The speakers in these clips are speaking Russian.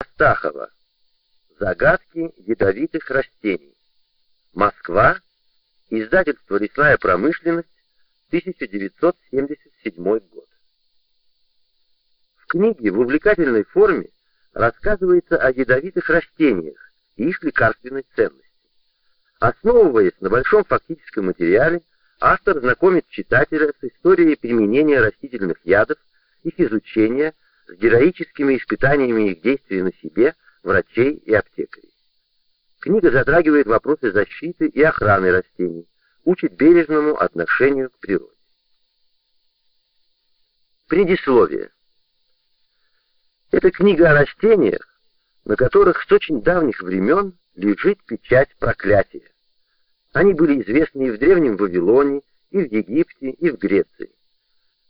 Астахова. Загадки ядовитых растений. Москва. Издательство «Лесная промышленность», 1977 год. В книге в увлекательной форме рассказывается о ядовитых растениях и их лекарственной ценности. Основываясь на большом фактическом материале, автор знакомит читателя с историей применения растительных ядов, их изучения, с героическими испытаниями их действия на себе, врачей и аптекарей. Книга затрагивает вопросы защиты и охраны растений, учит бережному отношению к природе. Предисловие. Это книга о растениях, на которых с очень давних времен лежит печать проклятия. Они были известны и в Древнем Вавилоне, и в Египте, и в Греции.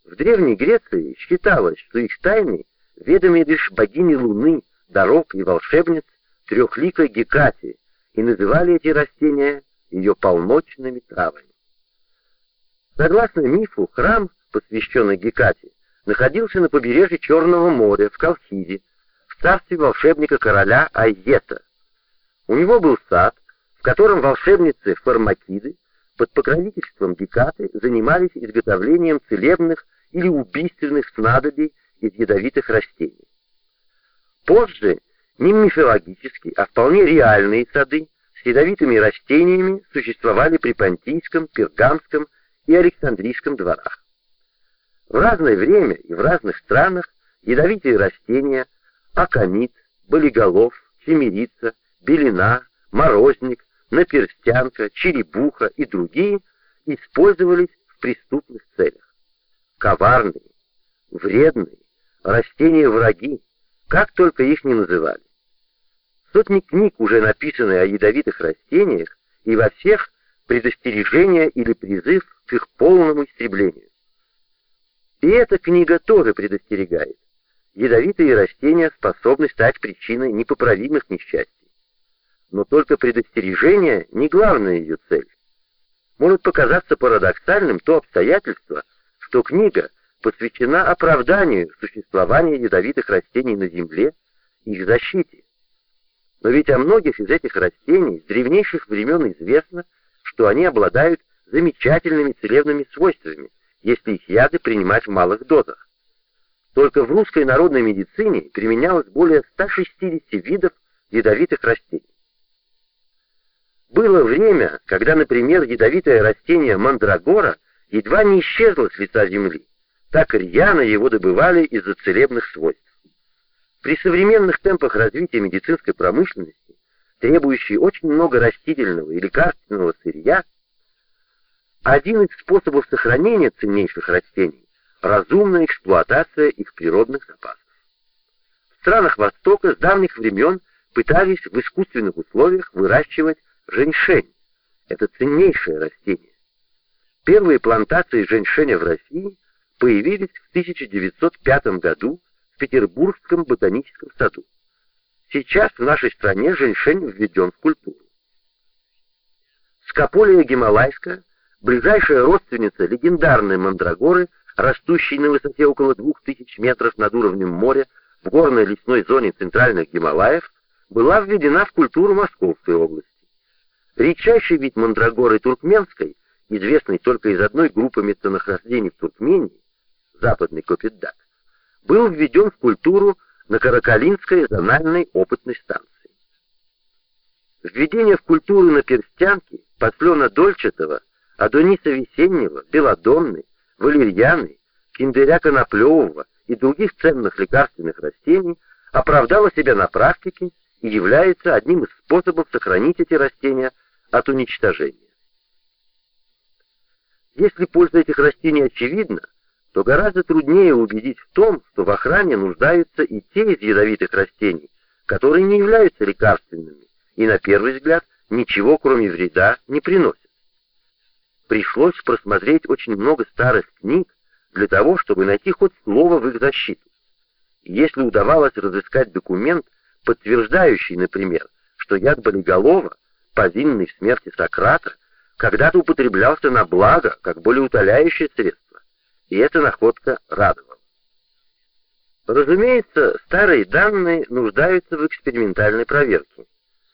В Древней Греции считалось, что их тайны ведомы лишь богини Луны, дорог и волшебниц трехликой Гекате, и называли эти растения ее полночными травами. Согласно мифу, храм, посвященный Гекате, находился на побережье Черного моря, в Колхиде, в царстве волшебника короля Айета. У него был сад, в котором волшебницы Формакиды под покровительством Гекаты занимались изготовлением целебных или убийственных снадобий из ядовитых растений. Позже не мифологические, а вполне реальные сады с ядовитыми растениями существовали при Понтийском, Пергамском и Александрийском дворах. В разное время и в разных странах ядовитые растения аконит, болиголов, семерица, белина, морозник, наперстянка, черепуха и другие использовались в преступных целях. Коварные, вредные, растения-враги, как только их не называли. Сотни книг уже написаны о ядовитых растениях, и во всех предостережение или призыв к их полному истреблению. И эта книга тоже предостерегает. Ядовитые растения способны стать причиной непоправимых несчастий. Но только предостережение не главная ее цель. Может показаться парадоксальным то обстоятельство, что книга посвящена оправданию существования ядовитых растений на Земле и их защите. Но ведь о многих из этих растений с древнейших времен известно, что они обладают замечательными целебными свойствами, если их яды принимать в малых дозах. Только в русской народной медицине применялось более 160 видов ядовитых растений. Было время, когда, например, ядовитое растение мандрагора едва не исчезло с лица земли. Так рьяно его добывали из-за целебных свойств. При современных темпах развития медицинской промышленности, требующей очень много растительного и лекарственного сырья, один из способов сохранения ценнейших растений – разумная эксплуатация их природных запасов. В странах Востока с давних времен пытались в искусственных условиях выращивать женьшень. Это ценнейшее растение. Первые плантации женьшеня в России появились в 1905 году в Петербургском ботаническом саду. Сейчас в нашей стране женьшень введен в культуру. Скополия гималайская, ближайшая родственница легендарной мандрагоры, растущей на высоте около 2000 метров над уровнем моря в горной лесной зоне центральных Гималаев, была введена в культуру Московской области. Редчайший вид мандрагоры туркменской, известный только из одной группы местонахождений в Туркмении, западный Копиддак, был введен в культуру на Каракалинской зональной опытной станции. Введение в культуру на перстянке послена дольчатого, адониса весеннего, белодонны, валерьяны, киндыря коноплевого и других ценных лекарственных растений оправдало себя на практике и является одним из способов сохранить эти растения от уничтожения. Если польза этих растений очевидна, то гораздо труднее убедить в том, что в охране нуждаются и те из ядовитых растений, которые не являются лекарственными и, на первый взгляд, ничего кроме вреда не приносят. Пришлось просмотреть очень много старых книг для того, чтобы найти хоть слово в их защиту. Если удавалось разыскать документ, подтверждающий, например, что яд болиголова, повинный в смерти Сократа, когда-то употреблялся на благо, как болеутоляющее средство и эта находка радовала. Разумеется, старые данные нуждаются в экспериментальной проверке.